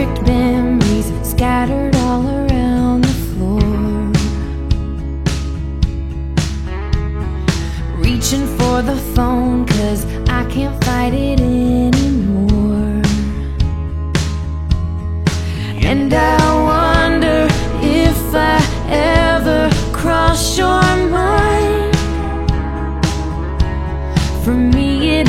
perfect memories scattered all around the floor. Reaching for the phone, cause I can't fight it anymore. And I wonder if I ever cross your mind. For me, it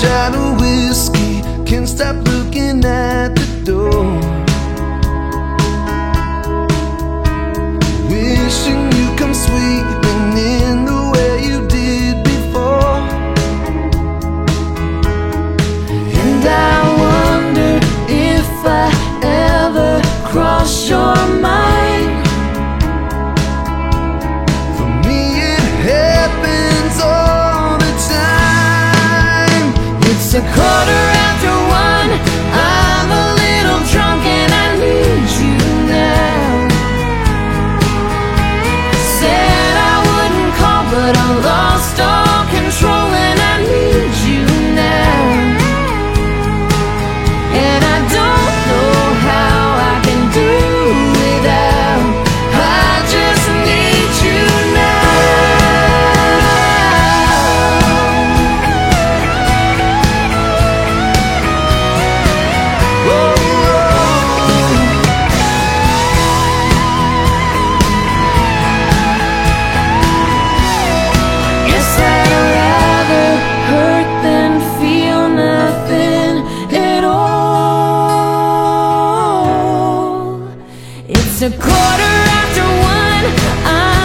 shadow whiskey. Can stop to call It's a quarter after one. I'm